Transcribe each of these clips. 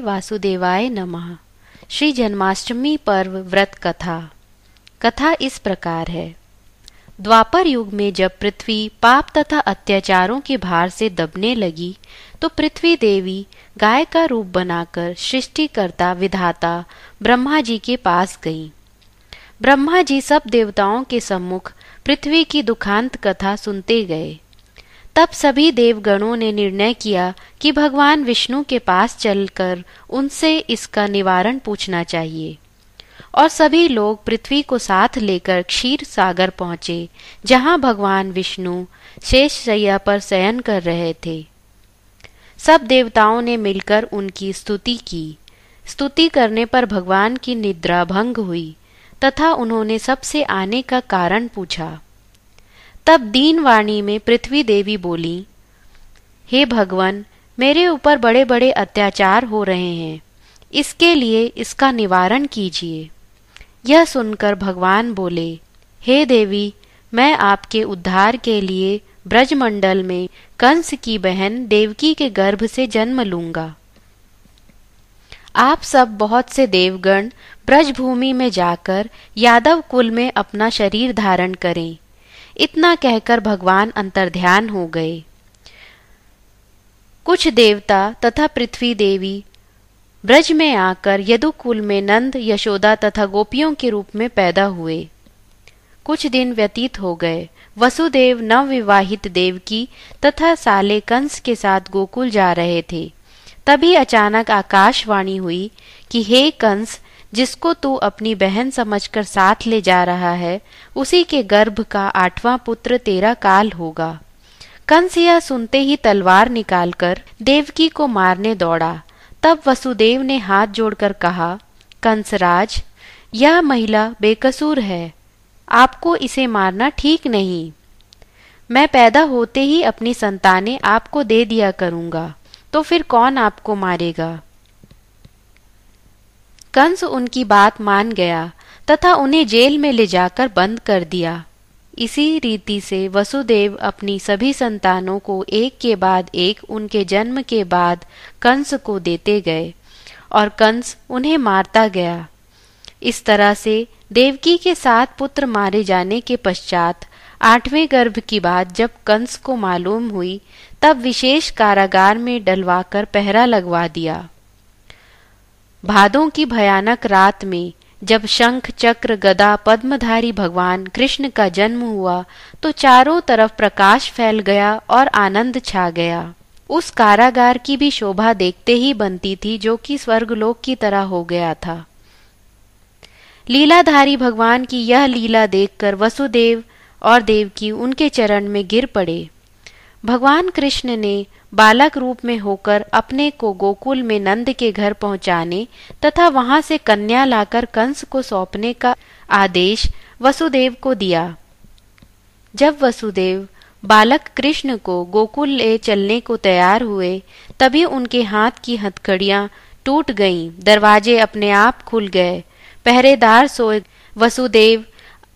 वासुदेवाय नमः। श्री जन्माष्टमी पर्व व्रत कथा। कथा इस प्रकार है। द्वापर युग में जब पृथ्वी पाप तथा अत्याचारों के भार से दबने लगी तो पृथ्वी देवी गाय का रूप बनाकर सृष्टिकर्ता, विधाता ब्रह्मा जी के पास गई। ब्रह्मा जी सब देवताओं के सम्मुख पृथ्वी की दुखांत कथा सुनते गए। तब सभी देवगणों ने निर्णय किया कि भगवान विष्णु के पास चलकर उनसे इसका निवारण पूछना चाहिए। और सभी लोग पृथ्वी को साथ लेकर क्षीर सागर पहुँचे, जहाँ भगवान विष्णु शेष सैया पर शयन कर रहे थे। सब देवताओं ने मिलकर उनकी स्तुति की। स्तुति करने पर भगवान की निद्रा भंग हुई, तथा उन्होंने सबसे आने का कारण पूछा। तब दीन वाणी में पृथ्वी देवी बोली, हे भगवान, मेरे ऊपर बड़े बड़े अत्याचार हो रहे हैं। इसके लिए इसका निवारण कीजिए यह सुनकर भगवान बोले, हे देवी, मैं आपके उद्धार के लिए ब्रजमंडल में कंस की बहन देवकी के गर्भ से जन्म लूँगा। आप सब बहुत से देवगण ब्रजभूमि में जाकर यादव कुल में अपना शरीर धारण करें। इतना कहकर भगवान अंतर्ध्यान हो गए। कुछ देवता तथा पृथ्वी देवी ब्रज में आकर यदुकुल में नंद, यशोदा तथा गोपियों के रूप में पैदा हुए। कुछ दिन व्यतीत हो गए। वसुदेव नवविवाहित देवकी तथा साले कंस के साथ गोकुल जा रहे थे। तभी अचानक आकाशवाणी हुई कि हे कंस जिसको तू अपनी बहन समझकर साथ ले जा रहा है, उसी के गर्भ का आठवां पुत्र तेरा काल होगा। कंस यह सुनते ही तलवार निकालकर देवकी को मारने दौड़ा। तब वसुदेव ने हाथ जोड़कर कहा, कंसराज, यह महिला बेकसूर है। आपको इसे मारना ठीक नहीं। मैं पैदा होते ही अपनी संतानें आपको दे दिया करूँगा तो फिर कौन आपको मारेगा? कंस उनकी बात मान गया, तथा उन्हें जेल में ले जाकर बंद कर दिया। इसी रीति से वसुदेव अपनी सभी संतानों को एक के बाद एक उनके जन्म के बाद कंस को देते गए, और कंस उन्हें मारता गया। इस तरह से देवकी के सात पुत्र मारे जाने के पश्चात आठवें गर्भ की बात जब कंस को मालूम हुई, तब विशेष कारागार में डलवाकर पहरा लगवा दिया। भादों की भयानक रात में जब शंख, चक्र, गदा, पद्मधारी भगवान कृष्ण का जन्म हुआ तो चारों तरफ़ प्रकाश फैल गया और आनंद छा गया। उस कारागार की भी शोभा देखते ही बनती थी जो कि स्वर्गलोक की तरह हो गया था। लीलाधारी भगवान की यह लीला देखकर वसुदेव और देवकी उनके चरण में गिर पड़े। भगवान कृष्ण ने बालक रूप में होकर अपने को गोकुल में नंद के घर पहुँचाने तथा वहाँ से कन्या लाकर कंस को सौंपने का आदेश वसुदेव को दिया। जब वसुदेव बालक कृष्ण को गोकुल ले चलने को तैयार हुए तभी उनके हाथ की हथकड़ियाँ टूट गईं, दरवाजे अपने आप खुल गए। पहरेदार सोए वसुदेव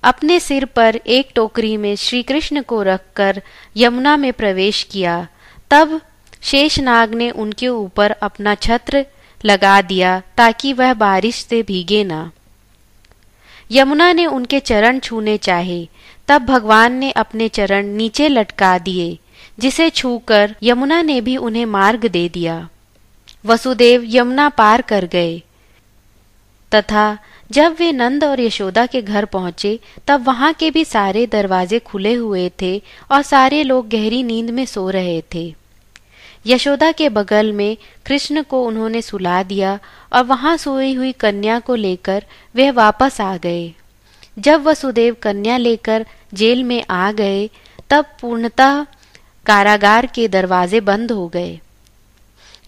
अपने सिर पर एक टोकरी में श्री कृष्ण को रखकर यमुना में प्रवेश किया। तब शेषनाग ने उनके ऊपर अपना छत्र लगा दिया ताकि वह बारिश से भीगे ना। यमुना ने उनके चरण छूने चाहे, तब भगवान ने अपने चरण नीचे लटका दिए, जिसे छूकर यमुना ने भी उन्हें मार्ग दे दिया। वसुदेव यमुना पार कर गए, तथा जब वे नंद और यशोदा के घर पहुँचे, तब वहाँ के भी सारे दरवाजे खुले हुए थे और सारे लोग गहरी नींद में सो रहे थे। यशोदा के बगल में कृष्ण को उन्होंने सुला दिया और वहाँ सोई हुई कन्या को लेकर वे वापस आ गए। जब वसुदेव कन्या लेकर जेल में आ गए, तब पूर्णतः कारागार के दरवाजे बंद हो गए।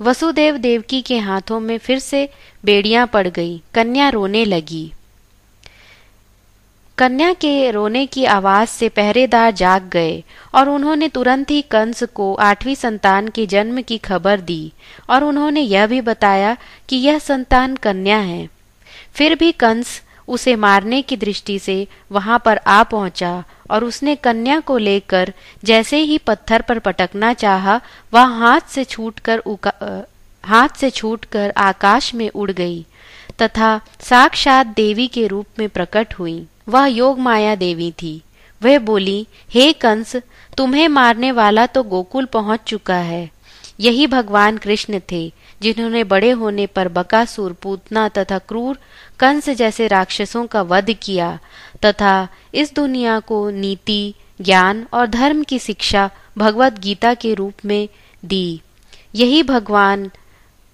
वसुदेव देवकी के हाथों में फिर से बेड़ियाँ पड़ गई। कन्या रोने लगी। कन्या के रोने की आवाज़ से पहरेदार जाग गए और उन्होंने तुरंत ही कंस को आठवीं संतान के जन्म की खबर दी और उन्होंने यह भी बताया कि यह संतान कन्या है। फिर भी कंस उसे मारने की दृष्टि से वहाँ पर आ पहुँचा और उसने कन्या को लेकर जैसे ही पत्थर पर पटकना चाहा, वह हाथ से छूटकर हाथ से छूटकर आकाश में उड़ गई तथा साक्षात देवी के रूप में प्रकट हुई। वह योग माया देवी थी। वह बोली, हे कंस, तुम्हें मारने वाला तो गोकुल पहुँच चुका है। यही भगवान कृष्ण थे, जिन्होंने बड़े होने पर बकासुर, पूतना तथा क्रूर कंस जैसे राक्षसों का वध किया, तथा इस दुनिया को नीति, ज्ञान और धर्म की शिक्षा भगवत गीता के रूप में दी। यही भगवान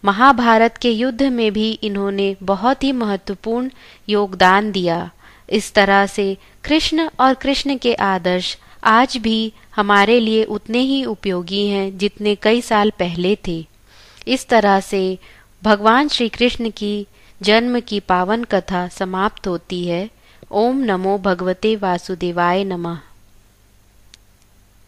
महाभारत के युद्ध में भी इन्होंने बहुत ही महत्वपूर्ण योगदान दिया। इस तरह से कृष्ण और कृष्ण के आदर्श आज भी हमारे लिए उतने ही उपयोगी हैं जितने कई साल पहले थे। इस तरह से भगवान श्री कृष्ण की जन्म की पावन कथा समाप्त होती है। ओम नमो भगवते वासुदेवाय नमः।